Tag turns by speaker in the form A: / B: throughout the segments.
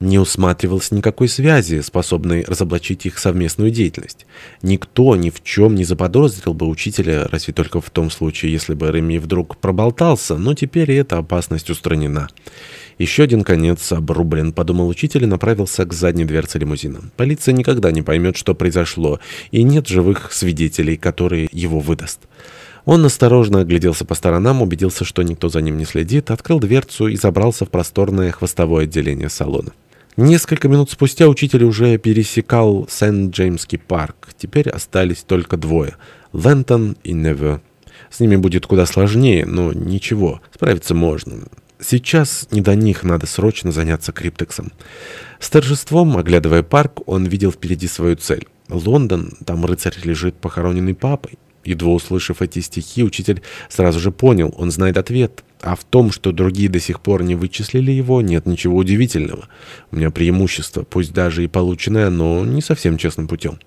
A: Не усматривалось никакой связи, способной разоблачить их совместную деятельность. Никто ни в чем не заподозрил бы учителя, разве только в том случае, если бы Реми вдруг проболтался, но теперь эта опасность устранена. Еще один конец обрублен, подумал учитель и направился к задней дверце лимузина. Полиция никогда не поймет, что произошло, и нет живых свидетелей, которые его выдаст. Он осторожно огляделся по сторонам, убедился, что никто за ним не следит, открыл дверцу и забрался в просторное хвостовое отделение салона. Несколько минут спустя учитель уже пересекал Сент-Джеймский парк. Теперь остались только двое — Лэнтон и Неве. С ними будет куда сложнее, но ничего, справиться можно. Сейчас не до них, надо срочно заняться криптексом. С торжеством, оглядывая парк, он видел впереди свою цель. Лондон, там рыцарь лежит похороненный папой. Едва услышав эти стихи, учитель сразу же понял, он знает ответ. А в том, что другие до сих пор не вычислили его, нет ничего удивительного. У меня преимущество, пусть даже и полученное, но не совсем честным путем.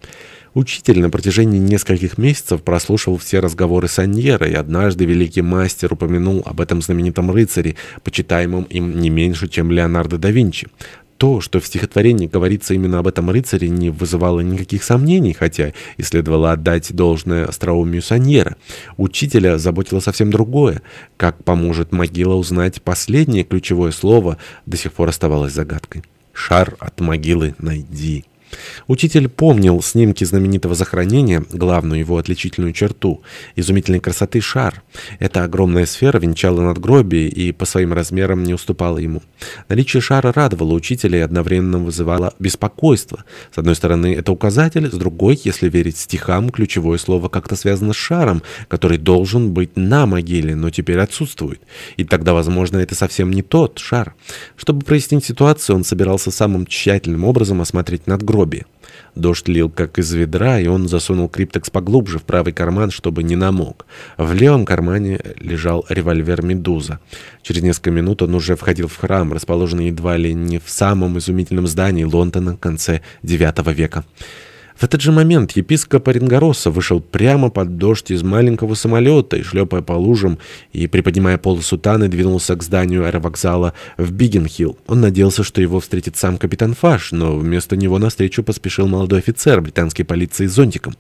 A: Учитель на протяжении нескольких месяцев прослушивал все разговоры Саньера, и однажды великий мастер упомянул об этом знаменитом рыцаре, почитаемом им не меньше, чем Леонардо да Винчи. То, что в стихотворении говорится именно об этом рыцаре, не вызывало никаких сомнений, хотя и следовало отдать должное остроумию Саньера. Учителя заботило совсем другое. Как поможет могила узнать последнее ключевое слово, до сих пор оставалось загадкой. «Шар от могилы найди». Учитель помнил снимки знаменитого захоронения, главную его отличительную черту – изумительной красоты шар. Эта огромная сфера венчала надгробие и по своим размерам не уступала ему. Наличие шара радовало учителя и одновременно вызывало беспокойство. С одной стороны, это указатель, с другой, если верить стихам, ключевое слово как-то связано с шаром, который должен быть на могиле, но теперь отсутствует. И тогда, возможно, это совсем не тот шар. Чтобы прояснить ситуацию, он собирался самым тщательным образом осмотреть надгробие гробе. Дождь лил как из ведра, и он засунул криптекс поглубже в правый карман, чтобы не намок. В левом кармане лежал револьвер «Медуза». Через несколько минут он уже входил в храм, расположенный едва ли не в самом изумительном здании Лондона в конце IX века. В этот же момент епископ Оренгороса вышел прямо под дождь из маленького самолета и, шлепая по лужам и приподнимая полы сутаны, двинулся к зданию аэровокзала в Бигенхилл. Он надеялся, что его встретит сам капитан Фаш, но вместо него навстречу поспешил молодой офицер британской полиции с зонтиком.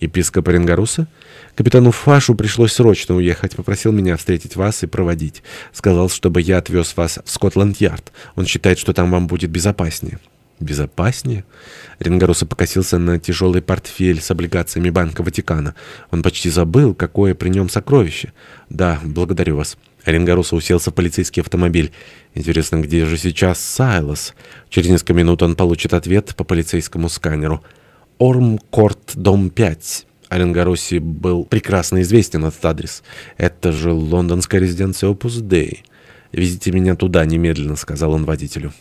A: «Епископ Оренгоруса?» «Капитану Фашу пришлось срочно уехать. Попросил меня встретить вас и проводить. Сказал, чтобы я отвез вас в Скотланд-Ярд. Он считает, что там вам будет безопаснее». Безопаснее? Ренгаруса покосился на тяжелый портфель с облигациями Банка Ватикана. Он почти забыл, какое при нем сокровище. Да, благодарю вас. Ренгаруса уселся в полицейский автомобиль. Интересно, где же сейчас Сайлос? Через несколько минут он получит ответ по полицейскому сканеру. Ормкорт, дом 5. Оренгаруси был прекрасно известен этот адрес. Это же лондонская резиденция Опус Дэй. «Везите меня туда немедленно», — сказал он водителю.